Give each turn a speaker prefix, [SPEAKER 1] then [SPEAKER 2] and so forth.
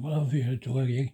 [SPEAKER 1] Love you, Twiggy.